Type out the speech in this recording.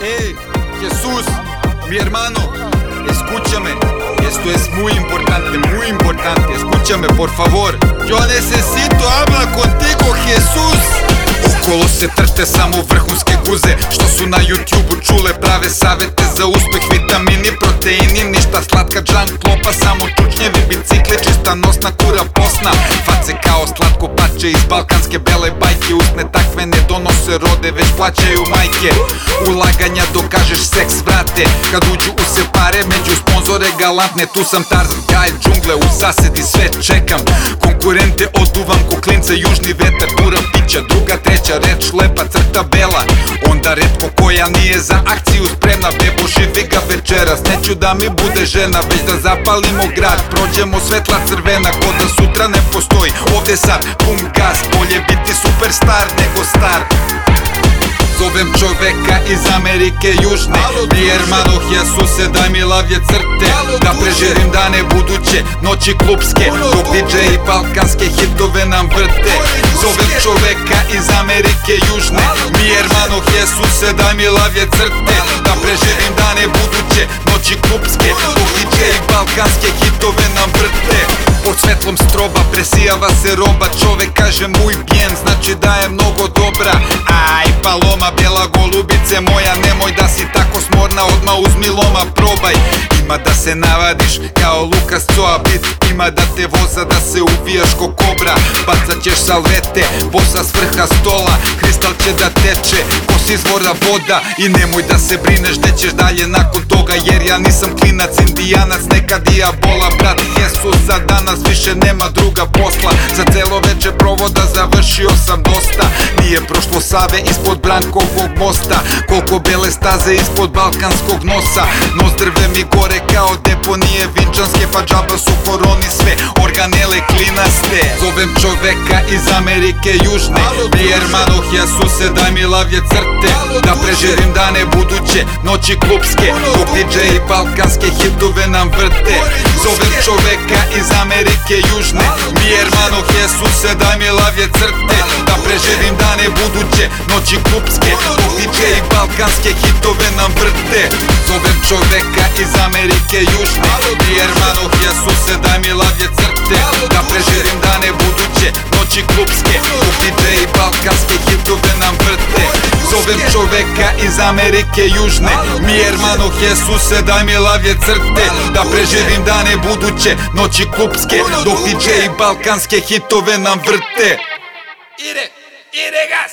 Ey, Jesús, mi hermano, escúchame. Esto es muy importante, muy importante. Escúchame, por favor. Yo necesito hablar contigo, Jesús. Okolo se trte samo vrhunske guze. Što su na youtube čule prave savete za uspeh Vitamini, proteini, ništa slatka junk klopa Samo tučnjevi bicikli, čista nosna kura posna. Face kao slatko pače iz balkanske bele bajke Usne takve ne donose rode, već plaćaju majke. Ulaganja dokažeš seks vrate Kad uđu u se pare, među sponzore galantne Tu sam Tarzan, gaj džungle, u zasedi sve čekam. Konkurente oduvam ko klince, južni vetar Pura pića, druga, treća reč, lepa crta bela. Onda redko koja nije za akciju spremna. Bebo živi ga večeras, neću da mi bude žena. Već da zapalimo grad, prođemo svetla crvena. Ko da sutra ne postoji, ovdje sad pun gas. Bolje biti superstar nego star Zovem čoveka iz Amerike južne Mi hermano Jesuse daj mi lavlje crte. Da preživim dane buduće, noći klubske Dok DJ i balkanske hitove nam vrte. Zovem čoveka iz Amerike južne Mi hermano Jesuse daj mi lavlje crte. Da preživim dane buduće, noći klubske Dok DJ i balkanske hitove nam vrte. Pod svetlom stroba presijava se roba Čovek kaže muy bien, znači da je mnogo dobra Aj, paloma, bijela golubice moja Nemoj da si tako smorna, odmah uzmi loma, probaj. Ima da se navadiš kao Lukas Coabit Ima da te voza da se uvijaš ko kobra. Bacat ćeš salvete, voza s vrha stola Kristal će da teče, ko s izvora voda. I nemoj da se brineš gde ćeš dalje nakon toga Jer ja nisam klinac, indijanac, neka dijabola Brat Jesusa danas više nema druga posla. Za celo veče provoda završio sam dosta. Nije prošlo Save ispod Brankovog mosta. Koliko bele staze ispod balkanskog nosa. Nos drve mi gore kao deponije vinčanske Pa džaba su koroni sve. Organele klinaste. Zovem čoveka iz Amerike južne. Mi hermano Jesuse daj mi lavlje crte Da preživim dane buduće, noći klubske Dok DJ i balkanske hitove nam vrte. Zovem čoveka iz Amerike južne. Mi hermano Jesuse daj mi lavlje crte Da preživim dane buduće, noći klubske Dok DJ i balkanske hitove nam vrte. Zovem čoveka iz Amerike južne Čoveka iz Amerike južne. Mi hermano Jesuse daj mi lavlje crte Da preživim dane buduće, noći klubske Dok DJ i balkanske hitove nam vrte. Ide, ide gas!